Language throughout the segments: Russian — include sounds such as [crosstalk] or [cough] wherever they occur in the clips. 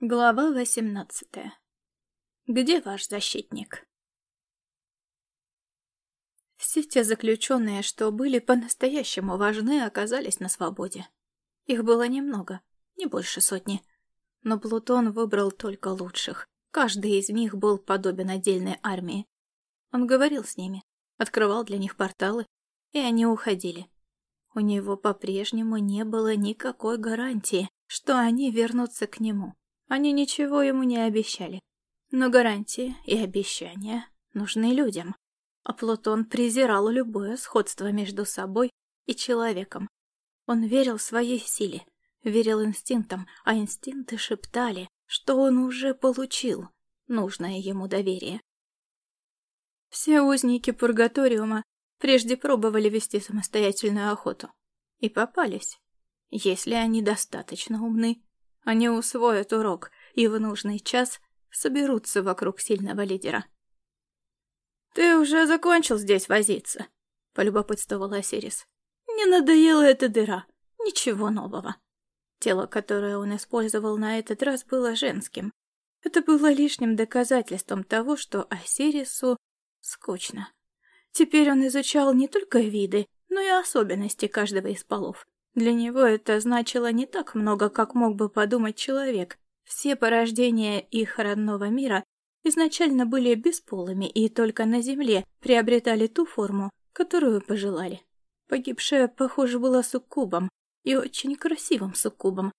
Глава восемнадцатая. Где ваш защитник? Все те заключенные, что были по-настоящему важны, оказались на свободе. Их было немного, не больше сотни. Но Плутон выбрал только лучших. Каждый из них был подобен отдельной армии. Он говорил с ними, открывал для них порталы, и они уходили. У него по-прежнему не было никакой гарантии, что они вернутся к нему. Они ничего ему не обещали. Но гарантии и обещания нужны людям. А Плутон презирал любое сходство между собой и человеком. Он верил своей силе, верил инстинктам, а инстинкты шептали, что он уже получил нужное ему доверие. Все узники Пургаториума прежде пробовали вести самостоятельную охоту. И попались, если они достаточно умны они усвоят урок и в нужный час соберутся вокруг сильного лидера. «Ты уже закончил здесь возиться?» — полюбопытствовал Осирис. «Не надоела эта дыра. Ничего нового». Тело, которое он использовал на этот раз, было женским. Это было лишним доказательством того, что Осирису скучно. Теперь он изучал не только виды, но и особенности каждого из полов. Для него это значило не так много, как мог бы подумать человек. Все порождения их родного мира изначально были бесполыми и только на Земле приобретали ту форму, которую пожелали. Погибшая, похоже, была суккубом, и очень красивым суккубом.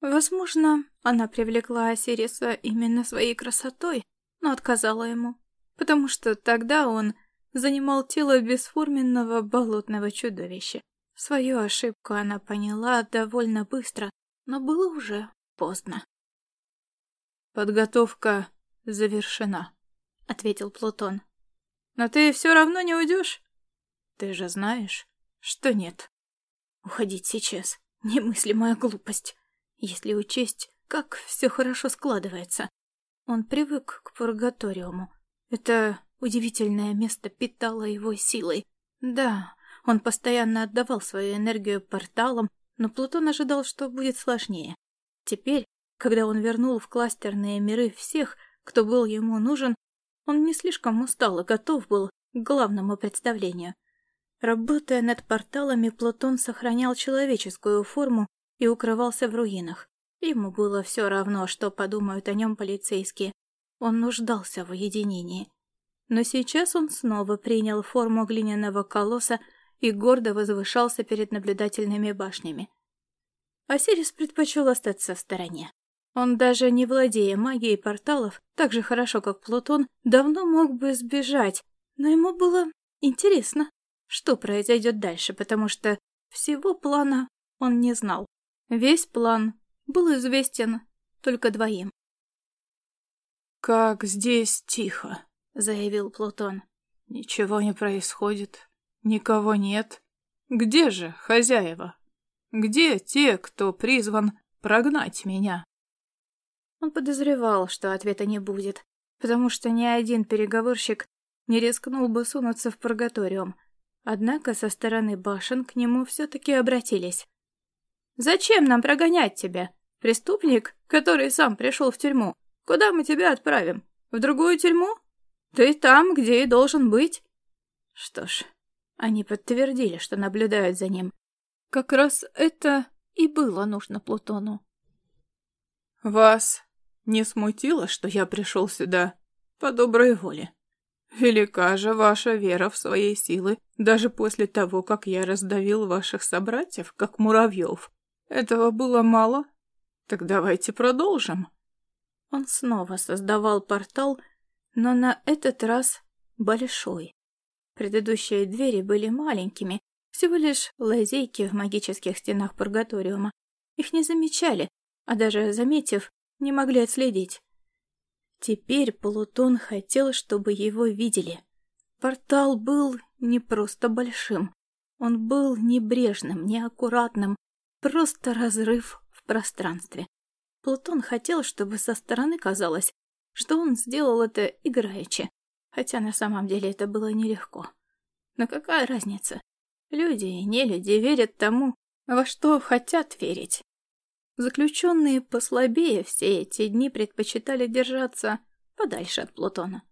Возможно, она привлекла Осириса именно своей красотой, но отказала ему, потому что тогда он занимал тело бесформенного болотного чудовища. Свою ошибку она поняла довольно быстро, но было уже поздно. «Подготовка завершена», — ответил Плутон. «Но ты все равно не уйдешь? Ты же знаешь, что нет». «Уходить сейчас — немыслимая глупость, если учесть, как все хорошо складывается. Он привык к пургаториуму. Это удивительное место питало его силой. Да, он постоянно отдавал свою энергию порталам, но Плутон ожидал, что будет сложнее. Теперь, когда он вернул в кластерные миры всех, кто был ему нужен, он не слишком устал и готов был к главному представлению. Работая над порталами, Плутон сохранял человеческую форму и укрывался в руинах. Ему было все равно, что подумают о нем полицейские. Он нуждался в уединении. Но сейчас он снова принял форму глиняного колосса и гордо возвышался перед наблюдательными башнями. Осирис предпочел остаться в стороне. Он даже не владея магией порталов, так же хорошо, как Плутон, давно мог бы сбежать, но ему было интересно, что произойдет дальше, потому что всего плана он не знал. Весь план был известен только двоим. «Как здесь тихо», — заявил Плутон. «Ничего не происходит. Никого нет. Где же хозяева? Где те, кто призван прогнать меня? Он подозревал, что ответа не будет, потому что ни один переговорщик не рискнул бы сунуться в пургаториум. Однако со стороны башен к нему все-таки обратились. «Зачем нам прогонять тебя? Преступник, который сам пришел в тюрьму. Куда мы тебя отправим? В другую тюрьму? Ты там, где и должен быть». Что ж, они подтвердили, что наблюдают за ним. Как раз это и было нужно Плутону. «Вас не смутило, что я пришел сюда по доброй воле? Велика же ваша вера в свои силы, даже после того, как я раздавил ваших собратьев, как муравьев. Этого было мало? Так давайте продолжим». Он снова создавал портал, но на этот раз большой. Предыдущие двери были маленькими, всего лишь лазейки в магических стенах Пургаториума. Их не замечали, а даже заметив, не могли отследить. Теперь Плутон хотел, чтобы его видели. Портал был не просто большим. Он был небрежным, неаккуратным, просто разрыв в пространстве. Плутон хотел, чтобы со стороны казалось, что он сделал это играючи, хотя на самом деле это было нелегко. Но какая разница? Люди и нелюди верят тому, во что хотят верить. Заключенные послабее все эти дни предпочитали держаться подальше от Плутона.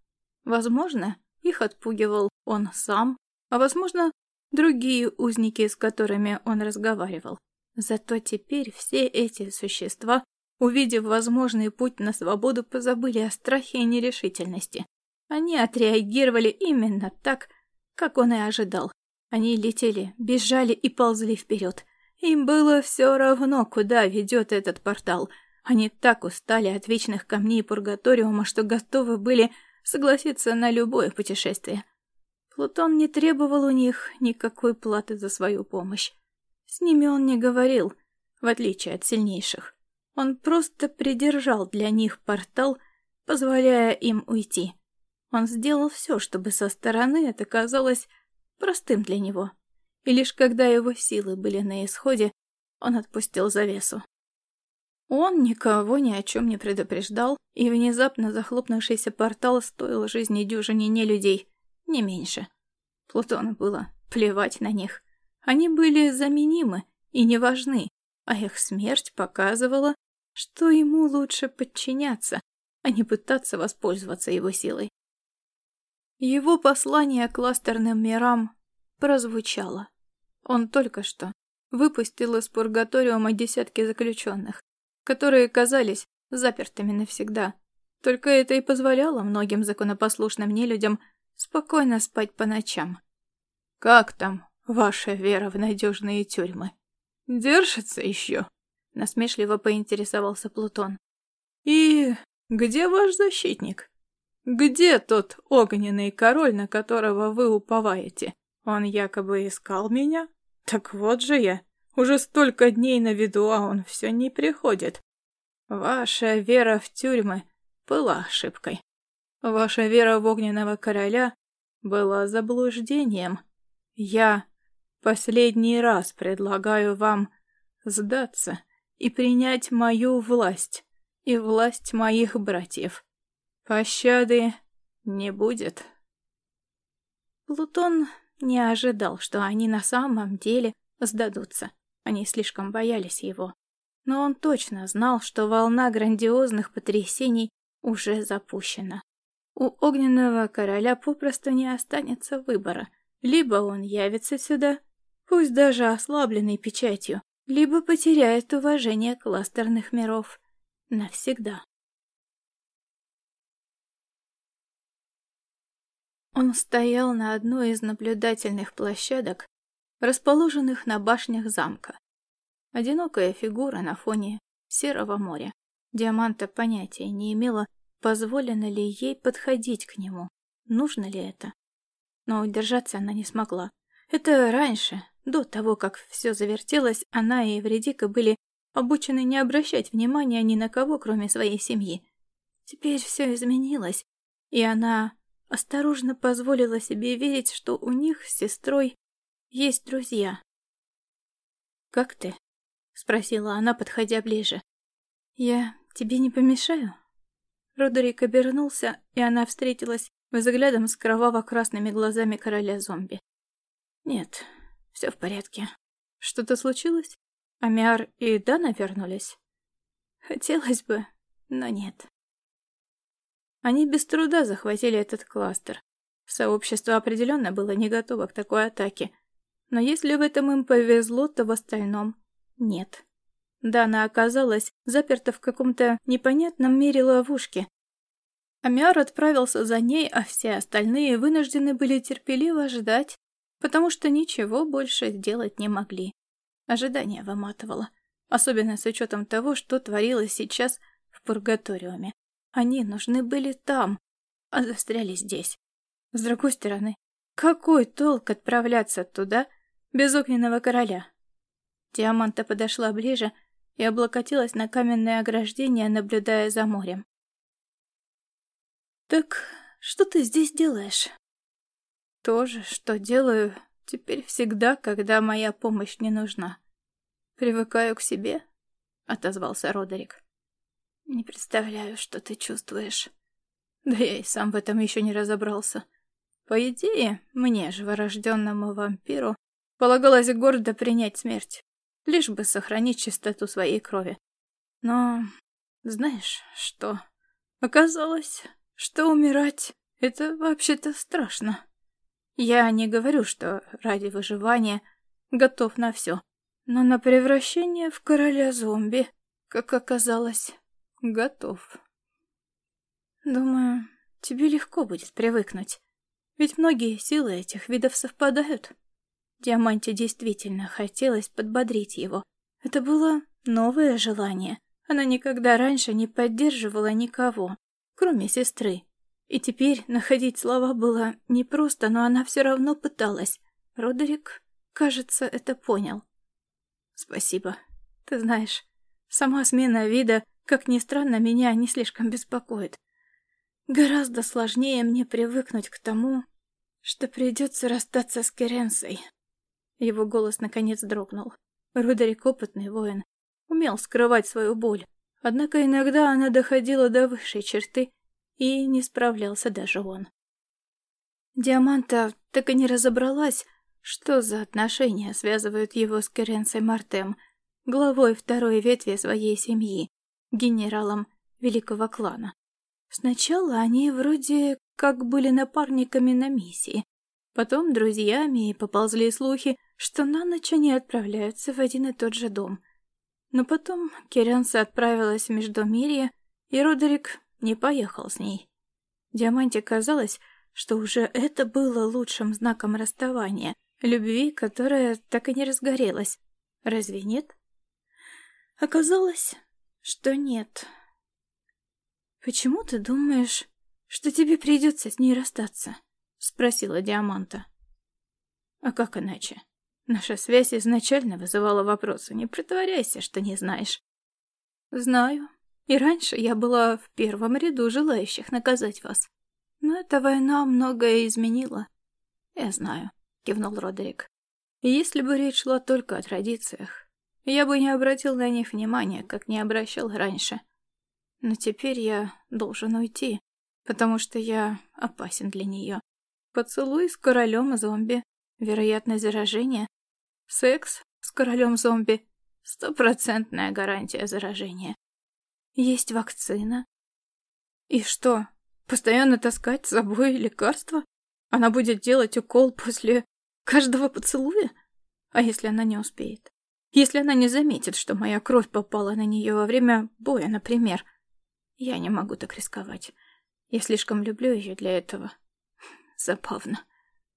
Возможно, их отпугивал он сам, а возможно, другие узники, с которыми он разговаривал. Зато теперь все эти существа, увидев возможный путь на свободу, позабыли о страхе и нерешительности. Они отреагировали именно так, как он и ожидал. Они летели, бежали и ползли вперед. Им было все равно, куда ведет этот портал. Они так устали от вечных камней Пургаториума, что готовы были согласиться на любое путешествие. Плутон не требовал у них никакой платы за свою помощь. С ними он не говорил, в отличие от сильнейших. Он просто придержал для них портал, позволяя им уйти. Он сделал все, чтобы со стороны это казалось простым для него и лишь когда его силы были на исходе, он отпустил завесу. Он никого ни о чем не предупреждал, и внезапно захлопнувшийся портал стоил жизни дюжине не людей, не меньше. Плутону было плевать на них. Они были заменимы и не важны, а их смерть показывала, что ему лучше подчиняться, а не пытаться воспользоваться его силой. Его послание кластерным мирам прозвучало. Он только что выпустил из пургаториума десятки заключенных, которые казались запертыми навсегда. Только это и позволяло многим законопослушным нелюдям спокойно спать по ночам. «Как там ваша вера в надежные тюрьмы? Держится еще?» Насмешливо поинтересовался Плутон. «И где ваш защитник? Где тот огненный король, на которого вы уповаете?» Он якобы искал меня? Так вот же я. Уже столько дней на виду, а он все не приходит. Ваша вера в тюрьмы была ошибкой. Ваша вера в огненного короля была заблуждением. Я последний раз предлагаю вам сдаться и принять мою власть и власть моих братьев. Пощады не будет. Плутон не ожидал, что они на самом деле сдадутся. Они слишком боялись его. Но он точно знал, что волна грандиозных потрясений уже запущена. У огненного короля попросту не останется выбора. Либо он явится сюда, пусть даже ослабленной печатью, либо потеряет уважение кластерных миров навсегда. Он стоял на одной из наблюдательных площадок, расположенных на башнях замка. Одинокая фигура на фоне серого моря. Диаманта понятия не имела, позволено ли ей подходить к нему, нужно ли это. Но удержаться она не смогла. Это раньше, до того, как все завертелось, она и Эвредика были обучены не обращать внимания ни на кого, кроме своей семьи. Теперь все изменилось, и она осторожно позволила себе верить, что у них с сестрой есть друзья. «Как ты?» — спросила она, подходя ближе. «Я тебе не помешаю?» Родерик обернулся, и она встретилась взглядом с кроваво-красными глазами короля зомби. «Нет, все в порядке. Что-то случилось? Амиар и Дана вернулись?» «Хотелось бы, но нет». Они без труда захватили этот кластер. Сообщество определенно было не готово к такой атаке. Но если в этом им повезло, то в остальном нет. Дана оказалась заперта в каком-то непонятном мире ловушки. Амиар отправился за ней, а все остальные вынуждены были терпеливо ждать, потому что ничего больше сделать не могли. Ожидание выматывало, особенно с учетом того, что творилось сейчас в Пургаториуме. Они нужны были там, а застряли здесь. С другой стороны, какой толк отправляться туда без огненного короля? Диаманта подошла ближе и облокотилась на каменное ограждение, наблюдая за морем. «Так что ты здесь делаешь?» «То же, что делаю теперь всегда, когда моя помощь не нужна. Привыкаю к себе», — отозвался Родерик. Не представляю, что ты чувствуешь. Да я и сам в этом еще не разобрался. По идее, мне, живорожденному вампиру, полагалось гордо принять смерть, лишь бы сохранить чистоту своей крови. Но знаешь что? Оказалось, что умирать — это вообще-то страшно. Я не говорю, что ради выживания готов на все, но на превращение в короля зомби, как оказалось, готов. Думаю, тебе легко будет привыкнуть, ведь многие силы этих видов совпадают. Диаманте действительно хотелось подбодрить его. Это было новое желание. Она никогда раньше не поддерживала никого, кроме сестры. И теперь находить слова было непросто, но она все равно пыталась. Родерик, кажется, это понял. Спасибо. Ты знаешь, сама смена вида, как ни странно, меня не слишком беспокоит. Гораздо сложнее мне привыкнуть к тому, что придется расстаться с Керенсой. Его голос наконец дрогнул. Родерик опытный воин, умел скрывать свою боль. Однако иногда она доходила до высшей черты, и не справлялся даже он. Диаманта так и не разобралась, что за отношения связывают его с Керенсой Мартем, главой второй ветви своей семьи, генералом великого клана. Сначала они вроде как были напарниками на миссии, потом друзьями, и поползли слухи, что на ночь они отправляются в один и тот же дом. Но потом Керенса отправилась в Междумирье, и Родерик не поехал с ней. Диаманте казалось, что уже это было лучшим знаком расставания, любви, которая так и не разгорелась. Разве нет? Оказалось, что нет. «Почему ты думаешь, что тебе придется с ней расстаться?» — спросила Диаманта. «А как иначе? Наша связь изначально вызывала вопросы. Не притворяйся, что не знаешь». «Знаю», и раньше я была в первом ряду желающих наказать вас. Но эта война многое изменила. Я знаю, кивнул Родерик. Если бы речь шла только о традициях, я бы не обратил на них внимания, как не обращал раньше. Но теперь я должен уйти, потому что я опасен для нее. Поцелуй с королем зомби, вероятность заражения. Секс с королем зомби — стопроцентная гарантия заражения. Есть вакцина. И что, постоянно таскать с собой лекарства? Она будет делать укол после каждого поцелуя? А если она не успеет? Если она не заметит, что моя кровь попала на нее во время боя, например? Я не могу так рисковать. Я слишком люблю ее для этого. [laughs] Забавно.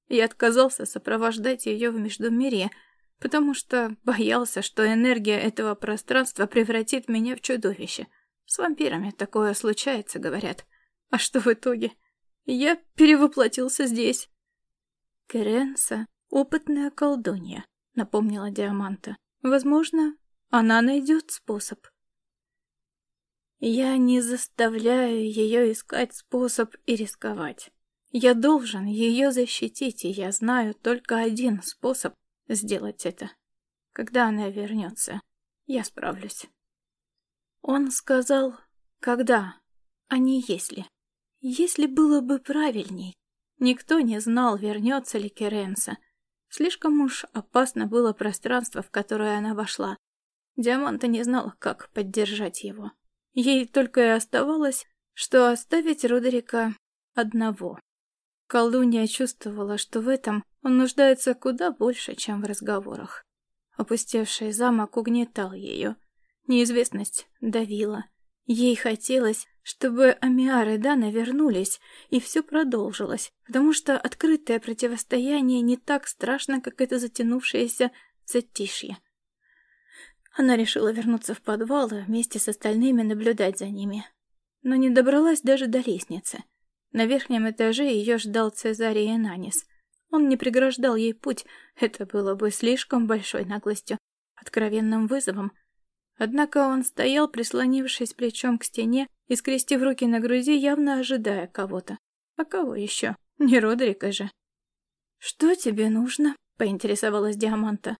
Я отказался сопровождать ее в Междумирье, потому что боялся, что энергия этого пространства превратит меня в чудовище — с вампирами такое случается, говорят. А что в итоге? Я перевоплотился здесь. Керенса — опытная колдунья, напомнила Диаманта. Возможно, она найдет способ. Я не заставляю ее искать способ и рисковать. Я должен ее защитить, и я знаю только один способ сделать это. Когда она вернется, я справлюсь. Он сказал «когда», а не «если». Если было бы правильней. Никто не знал, вернется ли Керенса. Слишком уж опасно было пространство, в которое она вошла. Диаманта не знала, как поддержать его. Ей только и оставалось, что оставить Родерика одного. Колдунья чувствовала, что в этом он нуждается куда больше, чем в разговорах. Опустевший замок угнетал ее. Неизвестность давила. Ей хотелось, чтобы Амиар и Дана вернулись, и все продолжилось, потому что открытое противостояние не так страшно, как это затянувшееся затишье. Она решила вернуться в подвал и вместе с остальными наблюдать за ними. Но не добралась даже до лестницы. На верхнем этаже ее ждал Цезарий Энанис. Он не преграждал ей путь, это было бы слишком большой наглостью, откровенным вызовом, Однако он стоял, прислонившись плечом к стене и скрестив руки на груди, явно ожидая кого-то. А кого еще? Не Родрика же. «Что тебе нужно?» — поинтересовалась Диаманта.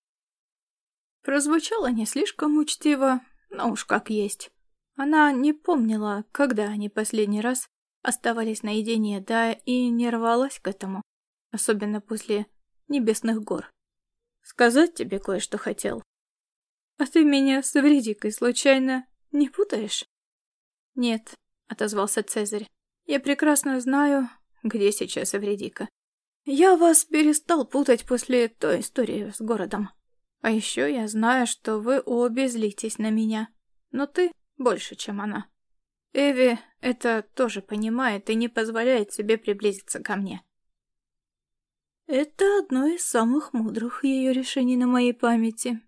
Прозвучало не слишком учтиво, но уж как есть. Она не помнила, когда они последний раз оставались наедине, да и не рвалась к этому, особенно после небесных гор. «Сказать тебе кое-что хотел?» А ты меня с Эвредикой случайно Не путаешь?» «Нет», — отозвался Цезарь. «Я прекрасно знаю, где сейчас Эвредика. Я вас перестал путать после той истории с городом. А еще я знаю, что вы обе злитесь на меня. Но ты больше, чем она. Эви это тоже понимает и не позволяет себе приблизиться ко мне. Это одно из самых мудрых ее решений на моей памяти,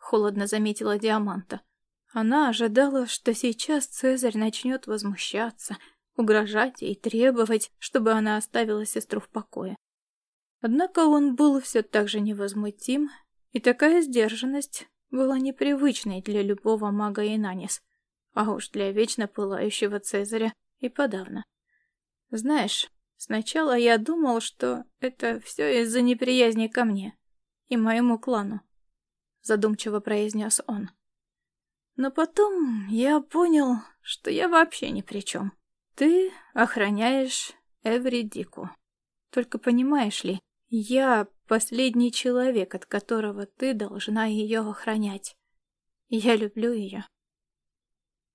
холодно заметила Диаманта. Она ожидала, что сейчас Цезарь начнет возмущаться, угрожать и требовать, чтобы она оставила сестру в покое. Однако он был все так же невозмутим, и такая сдержанность была непривычной для любого мага Инанис, а уж для вечно пылающего Цезаря и подавно. Знаешь, сначала я думал, что это все из-за неприязни ко мне и моему клану, задумчиво произнес он. Но потом я понял, что я вообще ни при чем. Ты охраняешь Эвридику. Только понимаешь ли, я последний человек, от которого ты должна ее охранять. Я люблю ее.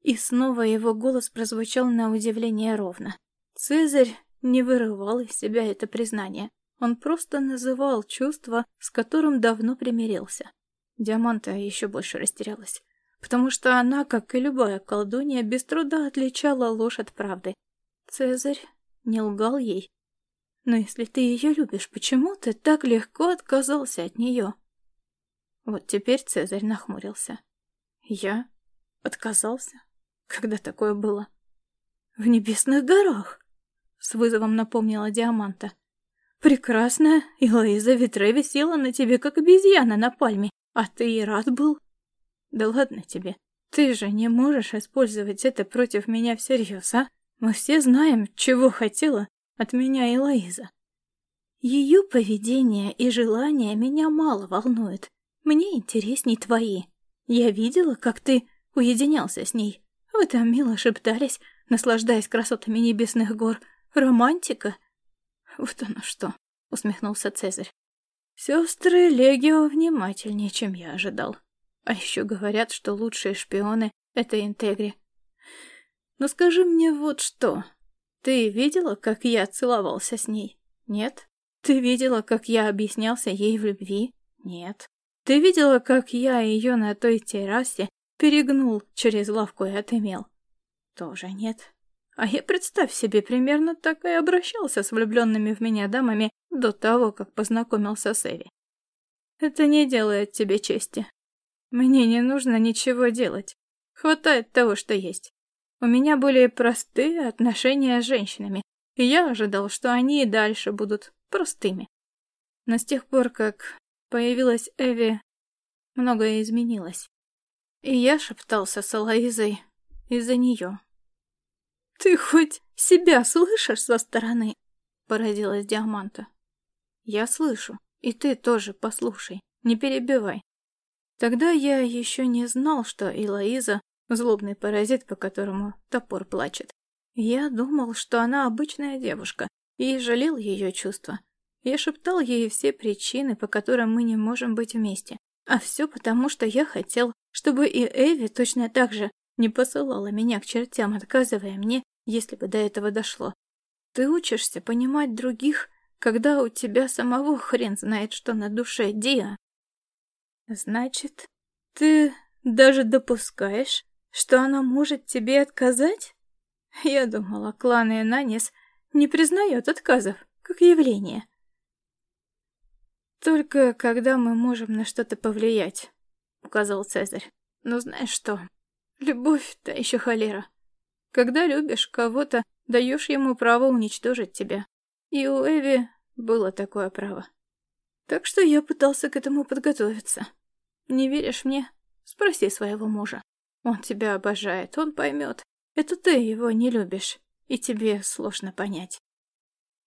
И снова его голос прозвучал на удивление ровно. Цезарь не вырывал из себя это признание. Он просто называл чувство, с которым давно примирился. Диаманта еще больше растерялась потому что она, как и любая колдунья, без труда отличала ложь от правды. Цезарь не лгал ей. Но если ты ее любишь, почему ты так легко отказался от нее? Вот теперь Цезарь нахмурился. Я отказался? Когда такое было? В небесных горах, с вызовом напомнила Диаманта. Прекрасная Илоиза Витре висела на тебе, как обезьяна на пальме, а ты и рад был. Да ладно тебе. Ты же не можешь использовать это против меня всерьез, а? Мы все знаем, чего хотела от меня Элоиза. Ее поведение и желания меня мало волнуют. Мне интересней твои. Я видела, как ты уединялся с ней. Вы там мило шептались, наслаждаясь красотами небесных гор. Романтика? Вот оно что, усмехнулся Цезарь. Сестры Легио внимательнее, чем я ожидал. А еще говорят, что лучшие шпионы — это интегри. Но скажи мне вот что. Ты видела, как я целовался с ней? Нет. Ты видела, как я объяснялся ей в любви? Нет. Ты видела, как я ее на той террасе перегнул через лавку и отымел? Тоже нет. А я, представь себе, примерно так и обращался с влюбленными в меня дамами до того, как познакомился с Эви. Это не делает тебе чести. Мне не нужно ничего делать. Хватает того, что есть. У меня были простые отношения с женщинами, и я ожидал, что они и дальше будут простыми. Но с тех пор, как появилась Эви, многое изменилось. И я шептался с Алоизой из-за нее. «Ты хоть себя слышишь со стороны?» — поразилась Диаманта. «Я слышу, и ты тоже послушай, не перебивай. Тогда я еще не знал, что Илоиза — злобный паразит, по которому топор плачет. Я думал, что она обычная девушка, и жалел ее чувства. Я шептал ей все причины, по которым мы не можем быть вместе. А все потому, что я хотел, чтобы и Эви точно так же не посылала меня к чертям, отказывая мне, если бы до этого дошло. Ты учишься понимать других, когда у тебя самого хрен знает, что на душе, Диа. Значит, ты даже допускаешь, что она может тебе отказать? Я думала, клан Энанис не признает отказов как явление. Только когда мы можем на что-то повлиять, указал Цезарь. Но знаешь что? Любовь — та еще холера. Когда любишь кого-то, даешь ему право уничтожить тебя. И у Эви было такое право. Так что я пытался к этому подготовиться. Не веришь мне? Спроси своего мужа. Он тебя обожает, он поймет. Это ты его не любишь, и тебе сложно понять.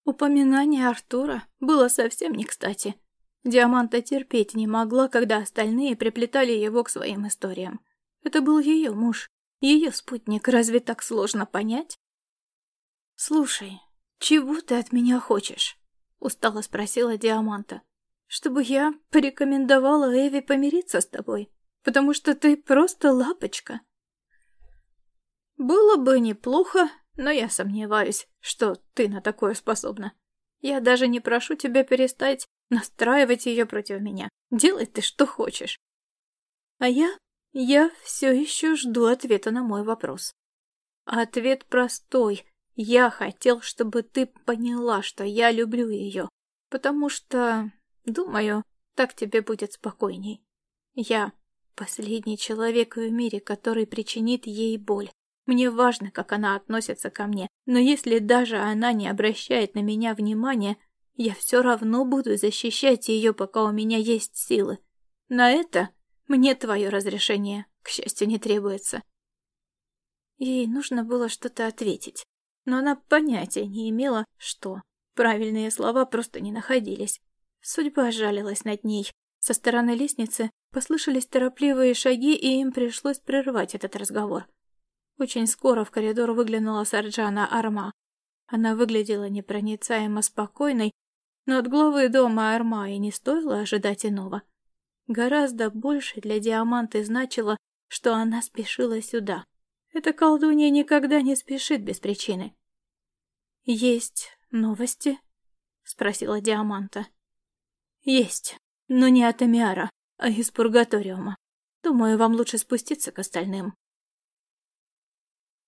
Упоминание Артура было совсем не кстати. Диаманта терпеть не могла, когда остальные приплетали его к своим историям. Это был ее муж, ее спутник. Разве так сложно понять? «Слушай, чего ты от меня хочешь?» — устало спросила Диаманта чтобы я порекомендовала Эви помириться с тобой, потому что ты просто лапочка. Было бы неплохо, но я сомневаюсь, что ты на такое способна. Я даже не прошу тебя перестать настраивать ее против меня. Делай ты что хочешь. А я... я все еще жду ответа на мой вопрос. Ответ простой. Я хотел, чтобы ты поняла, что я люблю ее. Потому что, думаю, так тебе будет спокойней. Я последний человек в мире, который причинит ей боль. Мне важно, как она относится ко мне, но если даже она не обращает на меня внимания, я все равно буду защищать ее, пока у меня есть силы. На это мне твое разрешение, к счастью, не требуется. Ей нужно было что-то ответить, но она понятия не имела, что. Правильные слова просто не находились. Судьба жалилась над ней. Со стороны лестницы послышались торопливые шаги, и им пришлось прервать этот разговор. Очень скоро в коридор выглянула Сарджана Арма. Она выглядела непроницаемо спокойной, но от главы дома Арма и не стоило ожидать иного. Гораздо больше для Диаманты значило, что она спешила сюда. Эта колдунья никогда не спешит без причины. «Есть новости?» — спросила Диаманта. «Есть, но не от Амиара, а из Пургаториума. Думаю, вам лучше спуститься к остальным.